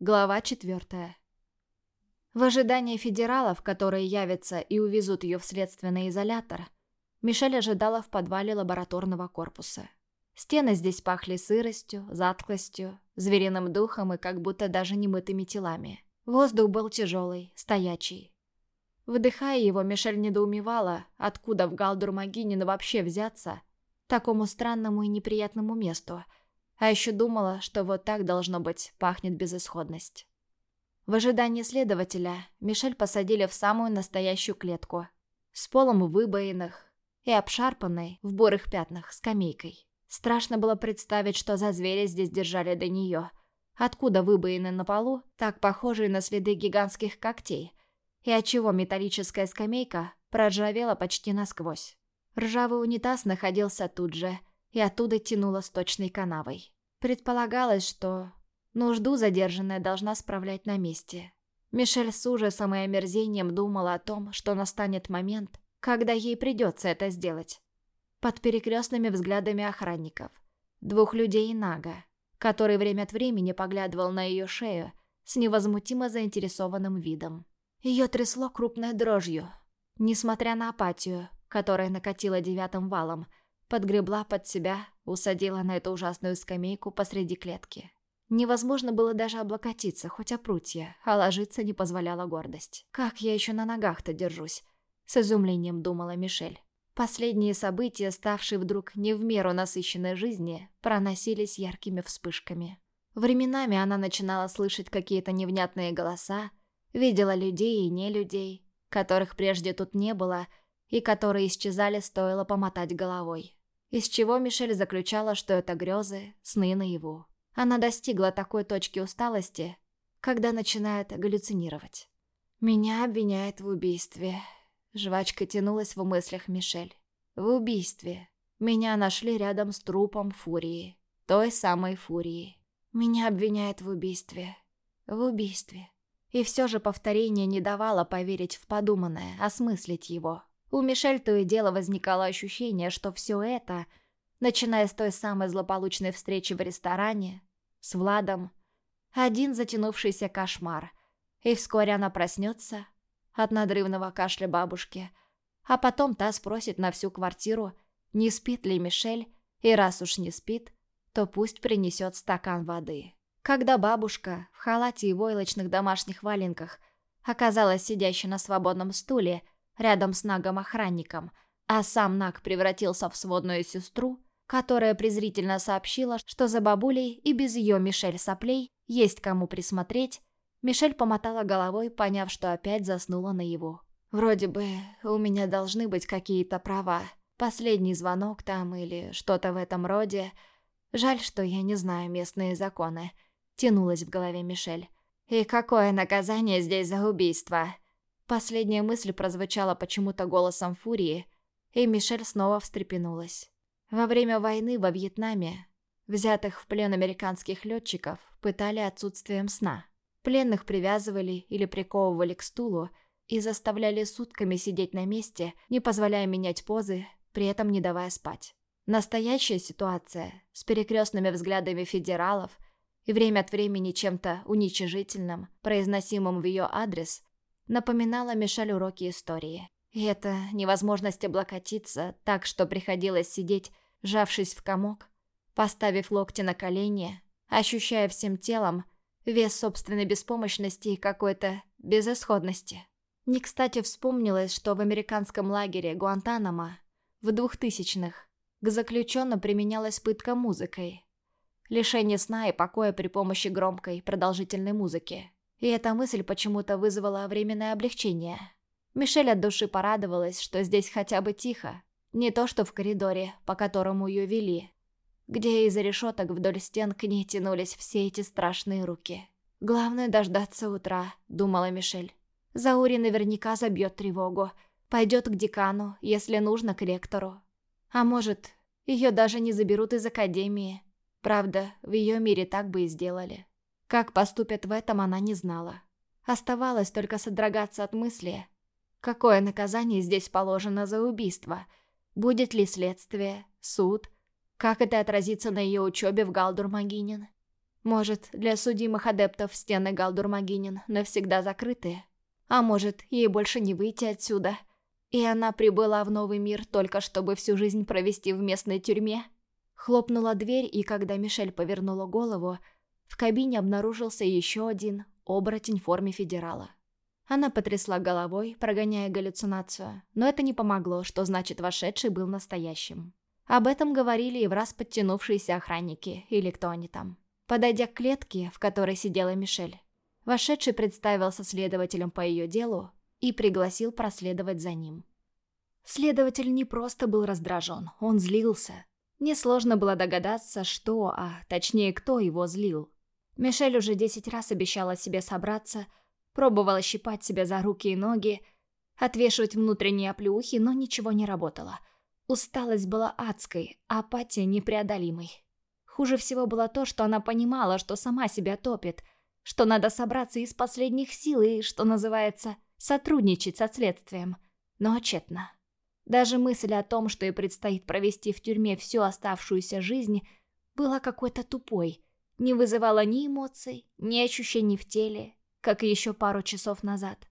Глава четвертая. В ожидании федералов, которые явятся и увезут ее в следственный изолятор, Мишель ожидала в подвале лабораторного корпуса. Стены здесь пахли сыростью, затклостью, звериным духом и как будто даже немытыми телами. Воздух был тяжелый, стоячий. Вдыхая его, Мишель недоумевала, откуда в Галдур-Магинин вообще взяться такому странному и неприятному месту – а еще думала, что вот так, должно быть, пахнет безысходность. В ожидании следователя Мишель посадили в самую настоящую клетку. С полом в выбоинах и обшарпанной в бурых пятнах скамейкой. Страшно было представить, что за звери здесь держали до нее. Откуда выбоины на полу, так похожие на следы гигантских когтей, и отчего металлическая скамейка проржавела почти насквозь. Ржавый унитаз находился тут же, и оттуда тянуло сточной канавой. Предполагалось, что нужду задержанная должна справлять на месте. Мишель с ужасом и омерзением думала о том, что настанет момент, когда ей придется это сделать. Под перекрестными взглядами охранников, двух людей и Нага, который время от времени поглядывал на ее шею с невозмутимо заинтересованным видом. Ее трясло крупной дрожью, несмотря на апатию, которая накатила девятым валом – Подгребла под себя, усадила на эту ужасную скамейку посреди клетки. Невозможно было даже облокотиться, хоть о прутья, а ложиться не позволяла гордость. «Как я еще на ногах-то держусь?» С изумлением думала Мишель. Последние события, ставшие вдруг не в меру насыщенной жизни, проносились яркими вспышками. Временами она начинала слышать какие-то невнятные голоса, видела людей и не людей, которых прежде тут не было, и которые исчезали, стоило помотать головой. Из чего Мишель заключала, что это грезы, сны наяву. Она достигла такой точки усталости, когда начинает галлюцинировать. «Меня обвиняют в убийстве». Жвачка тянулась в мыслях Мишель. «В убийстве. Меня нашли рядом с трупом Фурии. Той самой Фурии. Меня обвиняют в убийстве. В убийстве». И все же повторение не давало поверить в подуманное, осмыслить его. У Мишель то и дело возникало ощущение, что все это, начиная с той самой злополучной встречи в ресторане, с Владом, один затянувшийся кошмар, и вскоре она проснется от надрывного кашля бабушки, а потом та спросит на всю квартиру, не спит ли Мишель, и раз уж не спит, то пусть принесет стакан воды. Когда бабушка в халате и войлочных домашних валенках оказалась сидящей на свободном стуле, рядом с Нагом-охранником, а сам Наг превратился в сводную сестру, которая презрительно сообщила, что за бабулей и без ее Мишель соплей есть кому присмотреть, Мишель помотала головой, поняв, что опять заснула на его. «Вроде бы у меня должны быть какие-то права. Последний звонок там или что-то в этом роде. Жаль, что я не знаю местные законы», — тянулась в голове Мишель. «И какое наказание здесь за убийство?» Последняя мысль прозвучала почему-то голосом Фурии, и Мишель снова встрепенулась. Во время войны во Вьетнаме взятых в плен американских летчиков пытали отсутствием сна. Пленных привязывали или приковывали к стулу и заставляли сутками сидеть на месте, не позволяя менять позы, при этом не давая спать. Настоящая ситуация с перекрестными взглядами федералов и время от времени чем-то уничижительным, произносимым в ее адрес, напоминала Мишель уроки истории. И эта невозможность облокотиться так, что приходилось сидеть, сжавшись в комок, поставив локти на колени, ощущая всем телом вес собственной беспомощности и какой-то безысходности. Не кстати вспомнилось, что в американском лагере Гуантанамо в двухтысячных к заключенным применялась пытка музыкой. Лишение сна и покоя при помощи громкой продолжительной музыки. И эта мысль почему-то вызвала временное облегчение. Мишель от души порадовалась, что здесь хотя бы тихо. Не то, что в коридоре, по которому ее вели, где из-за решеток вдоль стен к ней тянулись все эти страшные руки. «Главное дождаться утра», — думала Мишель. Заури наверняка забьет тревогу. Пойдет к декану, если нужно, к ректору. А может, ее даже не заберут из академии. Правда, в ее мире так бы и сделали. Как поступят в этом, она не знала. Оставалось только содрогаться от мысли, какое наказание здесь положено за убийство, будет ли следствие, суд, как это отразится на ее учебе в Галдур-Магинин. Может, для судимых адептов стены Галдурмагинин навсегда закрыты? А может, ей больше не выйти отсюда? И она прибыла в новый мир только чтобы всю жизнь провести в местной тюрьме? Хлопнула дверь, и когда Мишель повернула голову, в кабине обнаружился еще один оборотень в форме федерала. Она потрясла головой, прогоняя галлюцинацию, но это не помогло, что значит вошедший был настоящим. Об этом говорили и в раз подтянувшиеся охранники, или кто они там. Подойдя к клетке, в которой сидела Мишель, вошедший представился следователем по ее делу и пригласил проследовать за ним. Следователь не просто был раздражен, он злился. Несложно было догадаться, что, а точнее кто его злил. Мишель уже десять раз обещала себе собраться, пробовала щипать себя за руки и ноги, отвешивать внутренние оплеухи, но ничего не работало. Усталость была адской, а апатия непреодолимой. Хуже всего было то, что она понимала, что сама себя топит, что надо собраться из последних сил и, что называется, сотрудничать со следствием. Но тщетно. Даже мысль о том, что ей предстоит провести в тюрьме всю оставшуюся жизнь, была какой-то тупой, не вызывала ни эмоций, ни ощущений в теле, как и еще пару часов назад.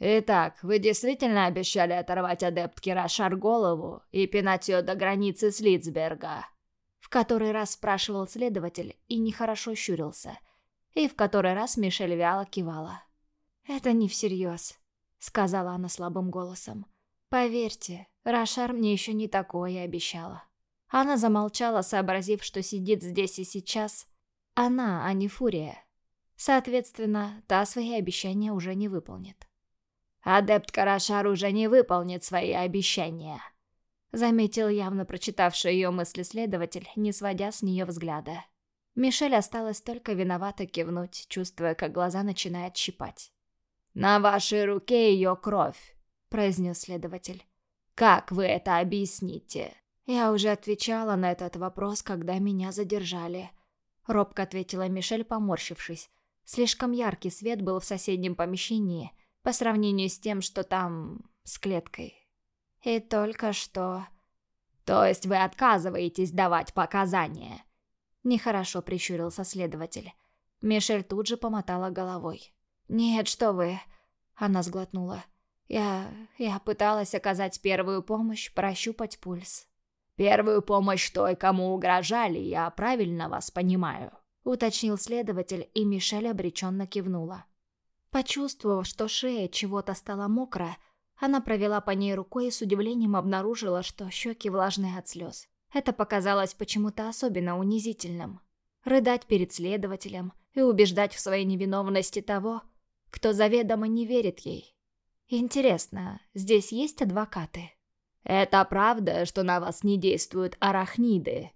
«Итак, вы действительно обещали оторвать адептке Рашар голову и пинать ее до границы с Литцберга?» В который раз спрашивал следователь и нехорошо щурился. И в который раз Мишель вяло кивала. «Это не всерьез», — сказала она слабым голосом. «Поверьте, Рашар мне еще не такое обещала». Она замолчала, сообразив, что сидит здесь и сейчас. Она, а не Фурия. Соответственно, та свои обещания уже не выполнит. «Адепт Карашар уже не выполнит свои обещания», заметил явно прочитавший ее мысли следователь, не сводя с нее взгляда. Мишель осталось только виновато кивнуть, чувствуя, как глаза начинают щипать. «На вашей руке ее кровь», — произнес следователь. «Как вы это объясните?» «Я уже отвечала на этот вопрос, когда меня задержали», — робко ответила Мишель, поморщившись. Слишком яркий свет был в соседнем помещении по сравнению с тем, что там с клеткой. И только что... То есть вы отказываетесь давать показания? Нехорошо прищурился следователь. Мишель тут же помотала головой. «Нет, что вы...» Она сглотнула. «Я... я пыталась оказать первую помощь, прощупать пульс». «Первую помощь той, кому угрожали, я правильно вас понимаю?» Уточнил следователь, и Мишель обреченно кивнула. Почувствовав, что шея чего-то стала мокрая, она провела по ней рукой и с удивлением обнаружила, что щеки влажные от слез. Это показалось почему-то особенно унизительным. Рыдать перед следователем и убеждать в своей невиновности того, кто заведомо не верит ей. Интересно, здесь есть адвокаты? «Это правда, что на вас не действуют арахниды?»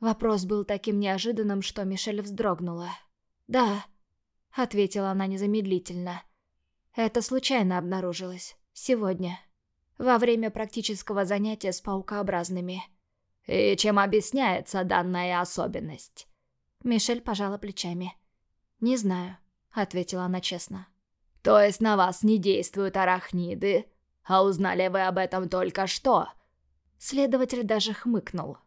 Вопрос был таким неожиданным, что Мишель вздрогнула. «Да», — ответила она незамедлительно. «Это случайно обнаружилось». Сегодня. Во время практического занятия с паукообразными. И чем объясняется данная особенность? Мишель пожала плечами. «Не знаю», — ответила она честно. «То есть на вас не действуют арахниды? А узнали вы об этом только что?» Следователь даже хмыкнул.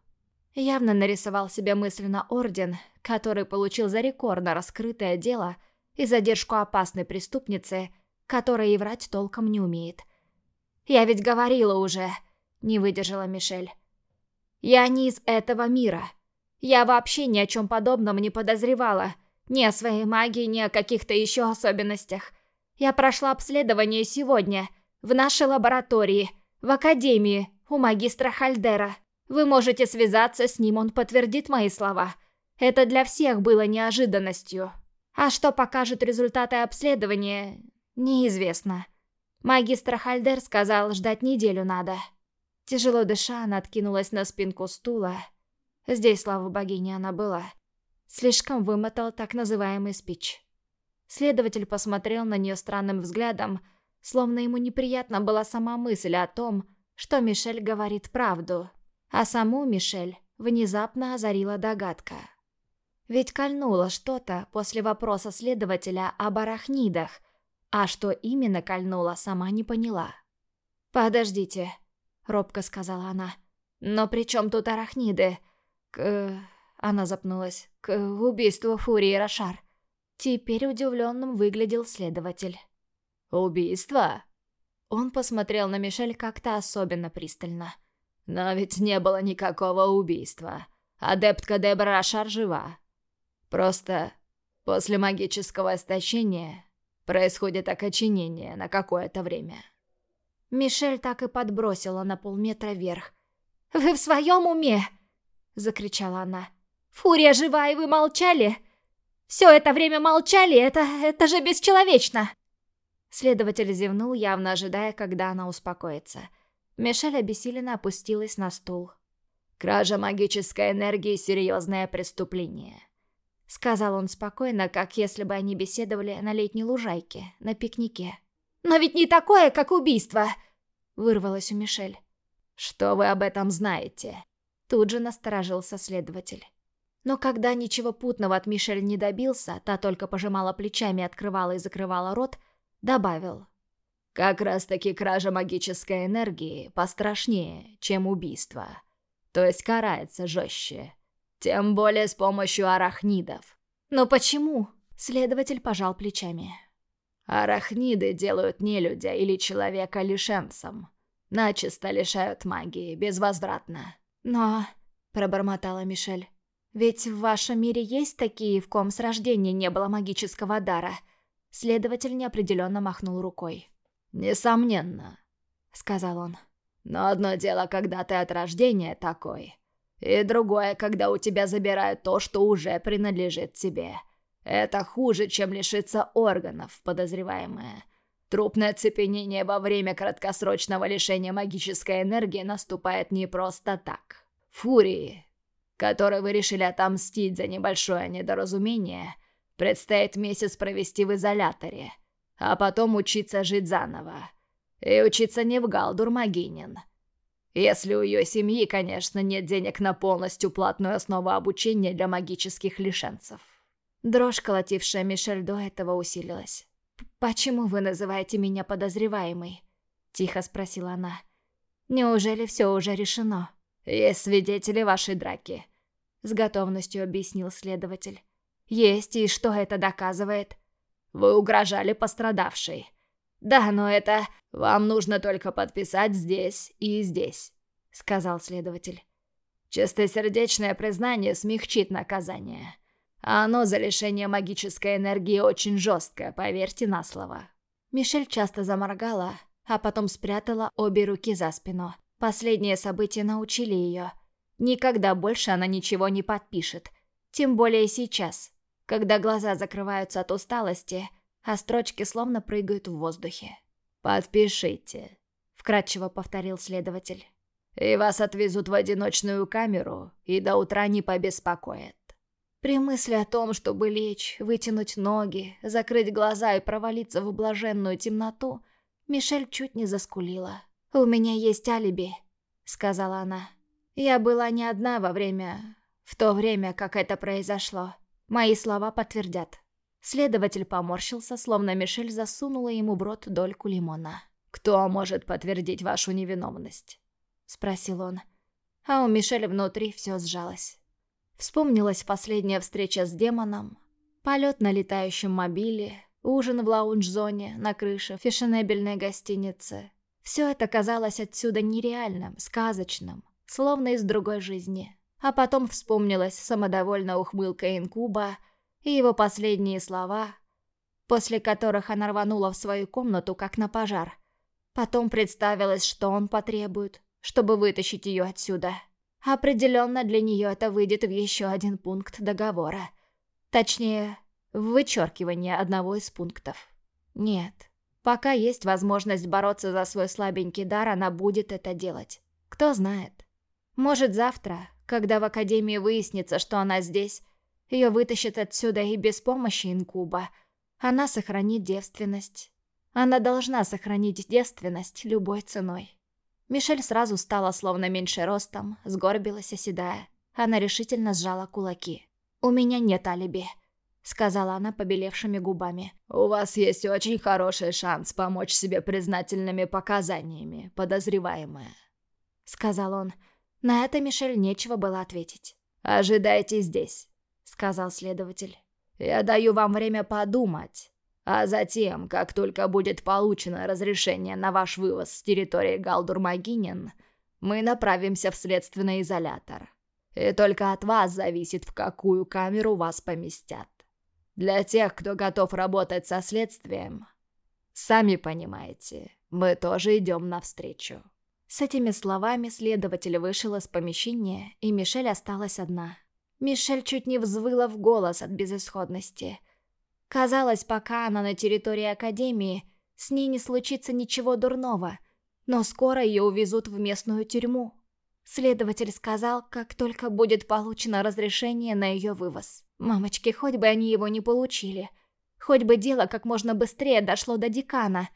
Явно нарисовал себе мысленно орден, который получил за рекордно раскрытое дело и задержку опасной преступницы, которая и врать толком не умеет. «Я ведь говорила уже», — не выдержала Мишель. «Я не из этого мира. Я вообще ни о чем подобном не подозревала. Ни о своей магии, ни о каких-то еще особенностях. Я прошла обследование сегодня, в нашей лаборатории, в академии, у магистра Хальдера. Вы можете связаться с ним, он подтвердит мои слова. Это для всех было неожиданностью. А что покажут результаты обследования, Неизвестно. Магистр Хальдер сказал, ждать неделю надо. Тяжело дыша, она откинулась на спинку стула. Здесь, слава богине, она была. Слишком вымотал так называемый спич. Следователь посмотрел на нее странным взглядом, словно ему неприятна была сама мысль о том, что Мишель говорит правду. А саму Мишель внезапно озарила догадка. Ведь кольнуло что-то после вопроса следователя об арахнидах, а что именно кольнула, сама не поняла. «Подождите», — робко сказала она. «Но при чем тут арахниды? К... Она запнулась. «К убийству Фурии Рошар». Теперь удивленным выглядел следователь. «Убийство?» Он посмотрел на Мишель как-то особенно пристально. «Но ведь не было никакого убийства. Адептка Дебра Рошар жива. Просто после магического истощения происходит окоченение на какое-то время». Мишель так и подбросила на полметра вверх. «Вы в своем уме?» — закричала она. «Фурия жива, и вы молчали? Все это время молчали? Это... это же бесчеловечно!» Следователь зевнул, явно ожидая, когда она успокоится. Мишель обессиленно опустилась на стул. «Кража магической энергии — серьезное преступление», — сказал он спокойно, как если бы они беседовали на летней лужайке, на пикнике. «Но ведь не такое, как убийство!» — вырвалось у Мишель. «Что вы об этом знаете?» Тут же насторожился следователь. Но когда ничего путного от Мишель не добился, та только пожимала плечами, открывала и закрывала рот, добавил. «Как раз-таки кража магической энергии пострашнее, чем убийство. То есть карается жестче. Тем более с помощью арахнидов». «Но почему?» Следователь пожал плечами. «Арахниды делают нелюдя или человека лишенцем. Начисто лишают магии, безвозвратно». «Но...» — пробормотала Мишель. «Ведь в вашем мире есть такие, в ком с рождения не было магического дара?» Следователь неопределенно махнул рукой. «Несомненно», — сказал он. «Но одно дело, когда ты от рождения такой, и другое, когда у тебя забирают то, что уже принадлежит тебе. Это хуже, чем лишиться органов, подозреваемое. Трупное цепенение во время краткосрочного лишения магической энергии наступает не просто так. Фурии, которой вы решили отомстить за небольшое недоразумение — Предстоит месяц провести в изоляторе, а потом учиться жить заново. И учиться не в Галдур Магинин. Если у ее семьи, конечно, нет денег на полностью платную основу обучения для магических лишенцев. Дрожь, колотившая Мишель до этого, усилилась. «Почему вы называете меня подозреваемой?» — тихо спросила она. «Неужели все уже решено?» «Есть свидетели вашей драки», — с готовностью объяснил следователь. Есть, и что это доказывает? Вы угрожали пострадавшей. Да, но это... Вам нужно только подписать здесь и здесь, сказал следователь. Чистосердечное признание смягчит наказание. А оно за лишение магической энергии очень жесткое, поверьте на слово. Мишель часто заморгала, а потом спрятала обе руки за спину. Последние события научили ее. Никогда больше она ничего не подпишет. Тем более сейчас когда глаза закрываются от усталости, а строчки словно прыгают в воздухе. «Подпишите», — вкратчиво повторил следователь. «И вас отвезут в одиночную камеру и до утра не побеспокоят». При мысли о том, чтобы лечь, вытянуть ноги, закрыть глаза и провалиться в блаженную темноту, Мишель чуть не заскулила. «У меня есть алиби», — сказала она. «Я была не одна во время... в то время, как это произошло. Мои слова подтвердят. Следователь поморщился, словно Мишель засунула ему в рот дольку лимона. «Кто может подтвердить вашу невиновность?» — спросил он. А у Мишель внутри все сжалось. Вспомнилась последняя встреча с демоном, полет на летающем мобиле, ужин в лаунж-зоне на крыше фешенебельной гостиницы. Все это казалось отсюда нереальным, сказочным, словно из другой жизни. А потом вспомнилась самодовольная ухмылка инкуба и его последние слова, после которых она рванула в свою комнату, как на пожар. Потом представилось, что он потребует, чтобы вытащить ее отсюда. Определенно для нее это выйдет в еще один пункт договора. Точнее, в вычеркивание одного из пунктов. Нет, пока есть возможность бороться за свой слабенький дар, она будет это делать. Кто знает. Может, завтра, когда в Академии выяснится, что она здесь, ее вытащат отсюда и без помощи инкуба. Она сохранит девственность. Она должна сохранить девственность любой ценой. Мишель сразу стала словно меньше ростом, сгорбилась, оседая. Она решительно сжала кулаки. «У меня нет алиби», — сказала она побелевшими губами. «У вас есть очень хороший шанс помочь себе признательными показаниями, подозреваемая», — сказал он. На это Мишель нечего было ответить. «Ожидайте здесь», — сказал следователь. «Я даю вам время подумать, а затем, как только будет получено разрешение на ваш вывоз с территории Галдур-Магинин, мы направимся в следственный изолятор. И только от вас зависит, в какую камеру вас поместят. Для тех, кто готов работать со следствием, сами понимаете, мы тоже идем навстречу». С этими словами следователь вышел из помещения, и Мишель осталась одна. Мишель чуть не взвыла в голос от безысходности. Казалось, пока она на территории Академии, с ней не случится ничего дурного, но скоро ее увезут в местную тюрьму. Следователь сказал, как только будет получено разрешение на ее вывоз. Мамочки, хоть бы они его не получили. Хоть бы дело как можно быстрее дошло до декана.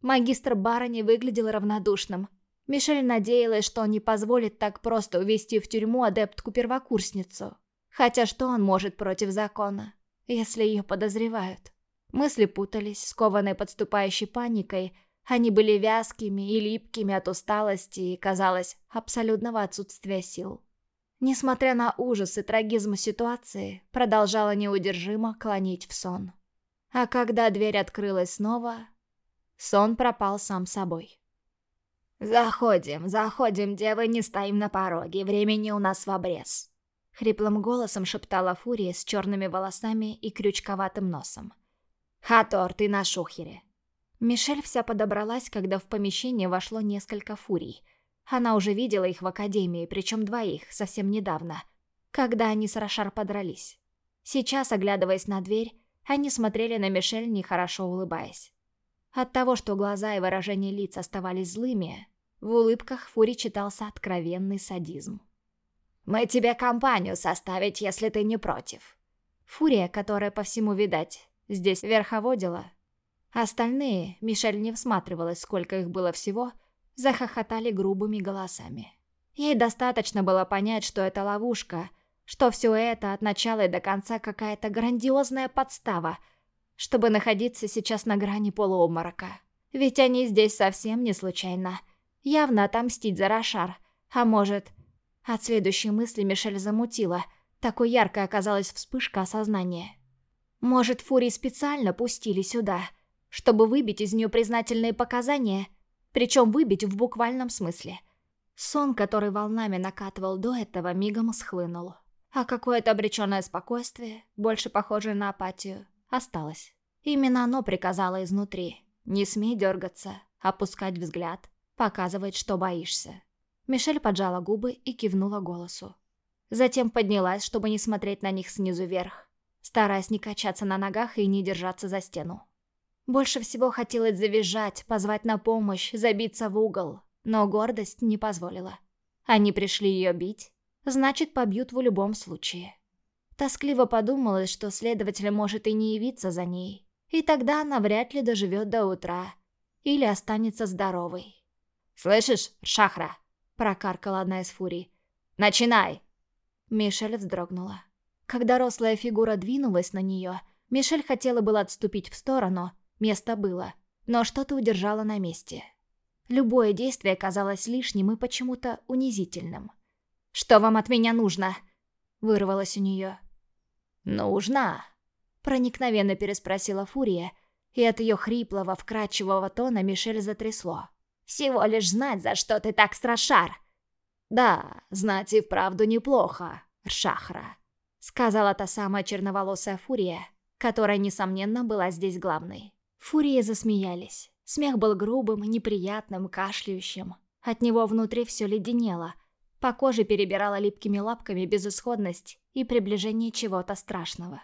Магистр Барани выглядел равнодушным. Мишель надеялась, что он не позволит так просто увести в тюрьму адептку-первокурсницу. Хотя что он может против закона, если ее подозревают? Мысли путались, скованные подступающей паникой. Они были вязкими и липкими от усталости и, казалось, абсолютного отсутствия сил. Несмотря на ужас и трагизм ситуации, продолжала неудержимо клонить в сон. А когда дверь открылась снова, сон пропал сам собой. «Заходим, заходим, девы, не стоим на пороге, времени у нас в обрез», — хриплым голосом шептала Фурия с черными волосами и крючковатым носом. «Хатор, ты на шухере». Мишель вся подобралась, когда в помещение вошло несколько фурий. Она уже видела их в академии, причем двоих, совсем недавно, когда они с Рошар подрались. Сейчас, оглядываясь на дверь, они смотрели на Мишель, нехорошо улыбаясь. От того, что глаза и выражение лиц оставались злыми, в улыбках Фури читался откровенный садизм. «Мы тебе компанию составить, если ты не против». Фурия, которая по всему, видать, здесь верховодила. Остальные, Мишель не всматривалась, сколько их было всего, захохотали грубыми голосами. Ей достаточно было понять, что это ловушка, что все это от начала и до конца какая-то грандиозная подстава, чтобы находиться сейчас на грани полуобморока. Ведь они здесь совсем не случайно. Явно отомстить за Рошар. А может... От следующей мысли Мишель замутила. Такой яркой оказалась вспышка осознания. Может, Фурии специально пустили сюда, чтобы выбить из нее признательные показания, причем выбить в буквальном смысле. Сон, который волнами накатывал до этого, мигом схлынул. А какое-то обреченное спокойствие, больше похожее на апатию, осталось. Именно оно приказало изнутри. Не смей дергаться, опускать взгляд, показывает, что боишься. Мишель поджала губы и кивнула голосу. Затем поднялась, чтобы не смотреть на них снизу вверх, стараясь не качаться на ногах и не держаться за стену. Больше всего хотелось завизжать, позвать на помощь, забиться в угол, но гордость не позволила. Они пришли ее бить, значит, побьют в любом случае. Тоскливо подумалось, что следователь может и не явиться за ней, и тогда она вряд ли доживет до утра или останется здоровой. «Слышишь, Шахра?» — прокаркала одна из фурий. «Начинай!» Мишель вздрогнула. Когда рослая фигура двинулась на нее, Мишель хотела было отступить в сторону, место было, но что-то удержало на месте. Любое действие казалось лишним и почему-то унизительным. «Что вам от меня нужно?» — вырвалось у нее. «Нужно?» — проникновенно переспросила Фурия, и от ее хриплого, вкрадчивого тона Мишель затрясло. Всего лишь знать, за что ты так страшар. Да, знать и вправду неплохо, Ршахра, сказала та самая черноволосая фурия, которая, несомненно, была здесь главной. Фурии засмеялись. Смех был грубым, неприятным, кашляющим. От него внутри все леденело. По коже перебирала липкими лапками безысходность и приближение чего-то страшного.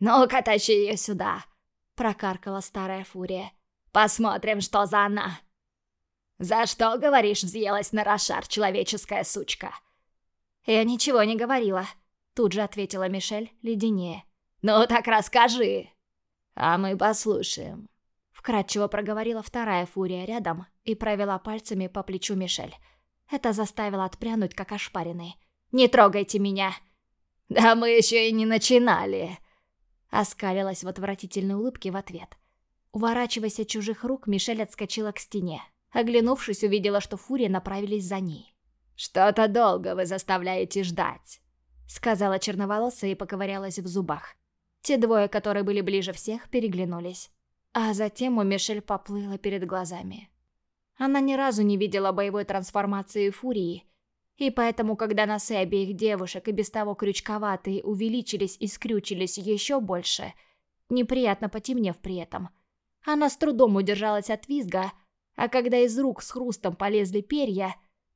«Ну-ка, тащи ее сюда!» — прокаркала старая фурия. «Посмотрим, что за она!» «За что, говоришь, взъелась на Рошар, человеческая сучка?» «Я ничего не говорила», — тут же ответила Мишель, леденее. «Ну так расскажи!» «А мы послушаем», — вкратчиво проговорила вторая фурия рядом и провела пальцами по плечу Мишель. Это заставило отпрянуть, как ошпаренный. «Не трогайте меня!» «Да мы еще и не начинали!» Оскалилась в отвратительной улыбке в ответ. Уворачиваясь от чужих рук, Мишель отскочила к стене. Оглянувшись, увидела, что фурии направились за ней. «Что-то долго вы заставляете ждать», — сказала черноволосая и поковырялась в зубах. Те двое, которые были ближе всех, переглянулись. А затем у Мишель поплыла перед глазами. Она ни разу не видела боевой трансформации Фурии, и поэтому, когда носы обеих девушек и без того крючковатые увеличились и скрючились еще больше, неприятно потемнев при этом, она с трудом удержалась от визга, а когда из рук с хрустом полезли перья,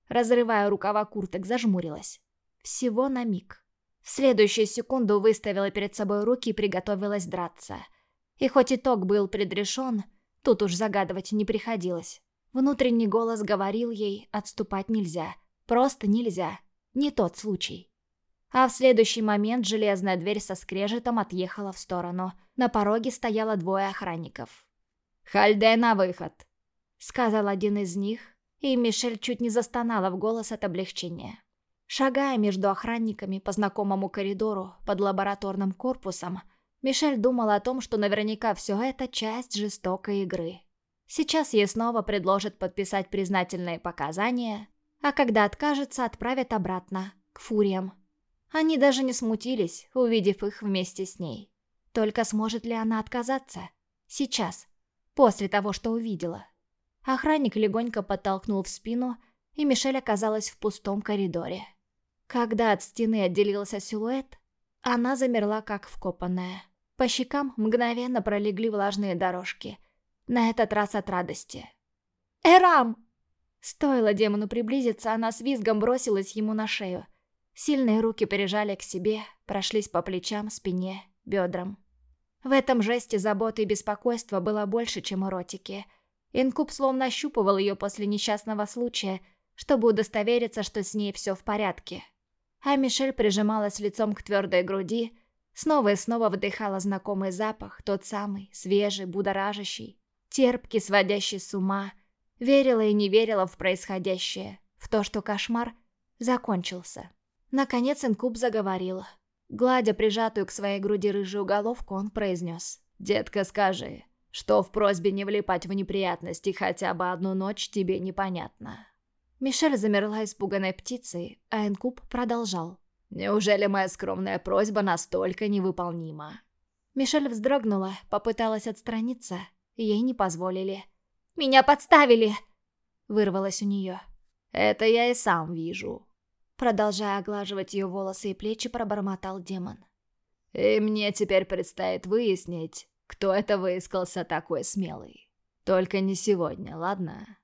разрывая рукава курток, зажмурилась. Всего на миг. В следующую секунду выставила перед собой руки и приготовилась драться. И хоть итог был предрешен, тут уж загадывать не приходилось. Внутренний голос говорил ей, отступать нельзя. Просто нельзя. Не тот случай. А в следующий момент железная дверь со скрежетом отъехала в сторону. На пороге стояло двое охранников. «Хальде на выход!» — сказал один из них, и Мишель чуть не застонала в голос от облегчения. Шагая между охранниками по знакомому коридору под лабораторным корпусом, Мишель думала о том, что наверняка все это часть жестокой игры. Сейчас ей снова предложат подписать признательные показания, а когда откажется, отправят обратно, к фуриям. Они даже не смутились, увидев их вместе с ней. Только сможет ли она отказаться? Сейчас. После того, что увидела. Охранник легонько подтолкнул в спину, и Мишель оказалась в пустом коридоре. Когда от стены отделился силуэт, она замерла как вкопанная. По щекам мгновенно пролегли влажные дорожки. На этот раз от радости. «Эрам!» Стоило демону приблизиться, она с визгом бросилась ему на шею. Сильные руки прижали к себе, прошлись по плечам, спине, бедрам. В этом жесте заботы и беспокойства было больше, чем эротики. Инкуб словно ощупывал ее после несчастного случая, чтобы удостовериться, что с ней все в порядке. А Мишель прижималась лицом к твердой груди, снова и снова вдыхала знакомый запах, тот самый, свежий, будоражащий, терпкий, сводящий с ума, верила и не верила в происходящее, в то, что кошмар закончился. Наконец инкуб заговорил. Гладя прижатую к своей груди рыжую головку, он произнес. «Детка, скажи, что в просьбе не влипать в неприятности хотя бы одну ночь тебе непонятно?» Мишель замерла испуганной птицей, а Энкуб продолжал. «Неужели моя скромная просьба настолько невыполнима?» Мишель вздрогнула, попыталась отстраниться, ей не позволили. «Меня подставили!» Вырвалось у нее. «Это я и сам вижу», Продолжая оглаживать ее волосы и плечи, пробормотал демон. «И мне теперь предстоит выяснить, кто это выискался такой смелый. Только не сегодня, ладно?»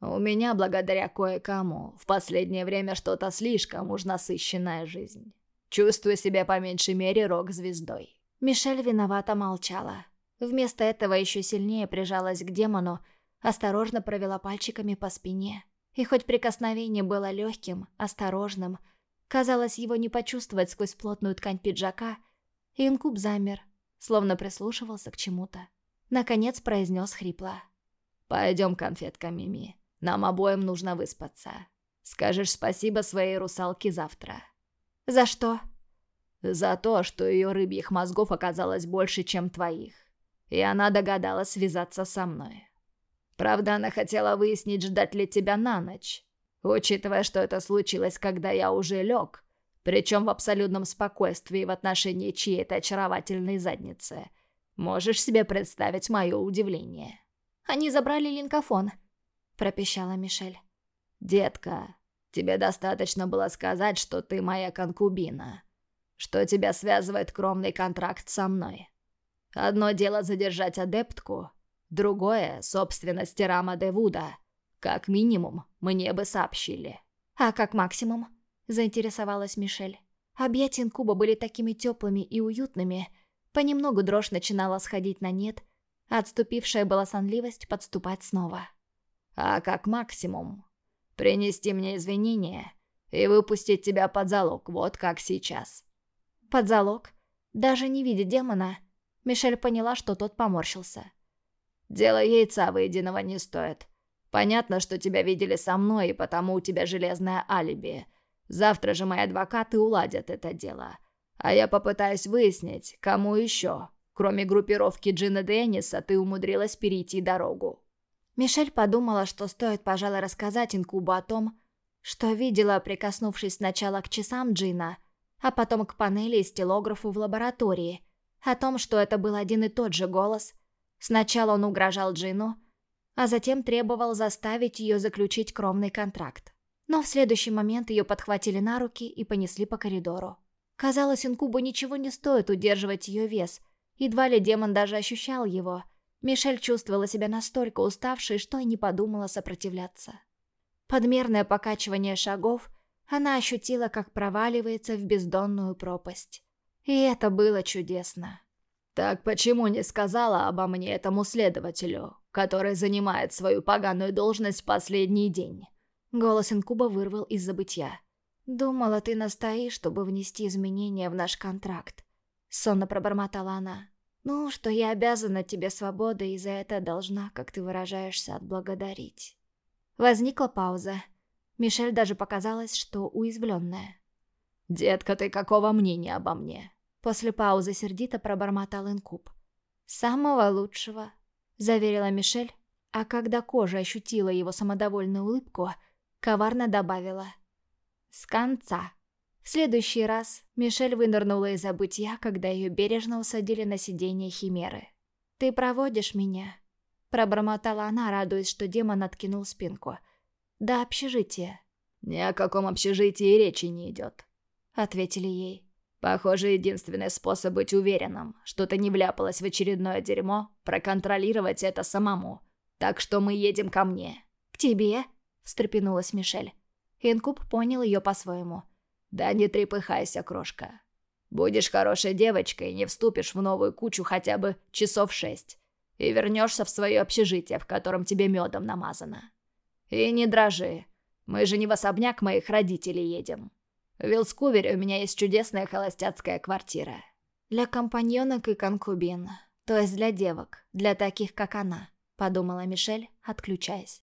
У меня, благодаря кое-кому, в последнее время что-то слишком уж насыщенная жизнь. Чувствую себя по меньшей мере рок-звездой. Мишель виновато молчала. Вместо этого еще сильнее прижалась к демону, осторожно провела пальчиками по спине. И хоть прикосновение было легким, осторожным, казалось его не почувствовать сквозь плотную ткань пиджака, инкуб замер, словно прислушивался к чему-то. Наконец произнес хрипло. «Пойдем, конфетка Мими. Нам обоим нужно выспаться. Скажешь спасибо своей русалке завтра». «За что?» «За то, что ее рыбьих мозгов оказалось больше, чем твоих. И она догадалась связаться со мной. Правда, она хотела выяснить, ждать ли тебя на ночь. Учитывая, что это случилось, когда я уже лег, причем в абсолютном спокойствии в отношении чьей-то очаровательной задницы, можешь себе представить мое удивление». «Они забрали линкофон», пропищала Мишель. «Детка, тебе достаточно было сказать, что ты моя конкубина, что тебя связывает кромный контракт со мной. Одно дело задержать адептку, другое — собственность Рама де Вуда. Как минимум, мне бы сообщили». «А как максимум?» — заинтересовалась Мишель. Объятия инкуба были такими теплыми и уютными. Понемногу дрожь начинала сходить на нет, а отступившая была сонливость подступать снова а как максимум принести мне извинения и выпустить тебя под залог, вот как сейчас». «Под залог?» Даже не видя демона, Мишель поняла, что тот поморщился. «Дело яйца выеденного не стоит. Понятно, что тебя видели со мной, и потому у тебя железное алиби. Завтра же мои адвокаты уладят это дело. А я попытаюсь выяснить, кому еще, кроме группировки Джина Денниса, ты умудрилась перейти дорогу». Мишель подумала, что стоит, пожалуй, рассказать Инкубу о том, что видела, прикоснувшись сначала к часам Джина, а потом к панели и стилографу в лаборатории, о том, что это был один и тот же голос. Сначала он угрожал Джину, а затем требовал заставить ее заключить кровный контракт. Но в следующий момент ее подхватили на руки и понесли по коридору. Казалось, инкубу ничего не стоит удерживать ее вес, едва ли демон даже ощущал его. Мишель чувствовала себя настолько уставшей, что и не подумала сопротивляться. Подмерное покачивание шагов она ощутила, как проваливается в бездонную пропасть. И это было чудесно. «Так почему не сказала обо мне этому следователю, который занимает свою поганую должность в последний день?» Голос инкуба вырвал из забытья. «Думала, ты настоишь, чтобы внести изменения в наш контракт», — сонно пробормотала она. «Ну, что я обязана тебе свободой и за это должна, как ты выражаешься, отблагодарить». Возникла пауза. Мишель даже показалось, что уязвленная. «Детка, ты какого мнения обо мне?» После паузы сердито пробормотал инкуб. «Самого лучшего», — заверила Мишель, а когда кожа ощутила его самодовольную улыбку, коварно добавила. «С конца». В следующий раз Мишель вынырнула из забытья, когда ее бережно усадили на сиденье Химеры. «Ты проводишь меня?» Пробормотала она, радуясь, что демон откинул спинку. «До общежития». «Ни о каком общежитии речи не идет», — ответили ей. Похоже, единственный способ быть уверенным, что ты не вляпалась в очередное дерьмо, проконтролировать это самому. Так что мы едем ко мне. К тебе? Встрепенулась Мишель. Инкуб понял ее по-своему. Да не трепыхайся, крошка. Будешь хорошей девочкой и не вступишь в новую кучу хотя бы часов шесть. И вернешься в свое общежитие, в котором тебе медом намазано. И не дрожи. Мы же не в особняк моих родителей едем. В Вилскувере у меня есть чудесная холостяцкая квартира. Для компаньонок и конкубин. То есть для девок, для таких, как она, подумала Мишель, отключаясь.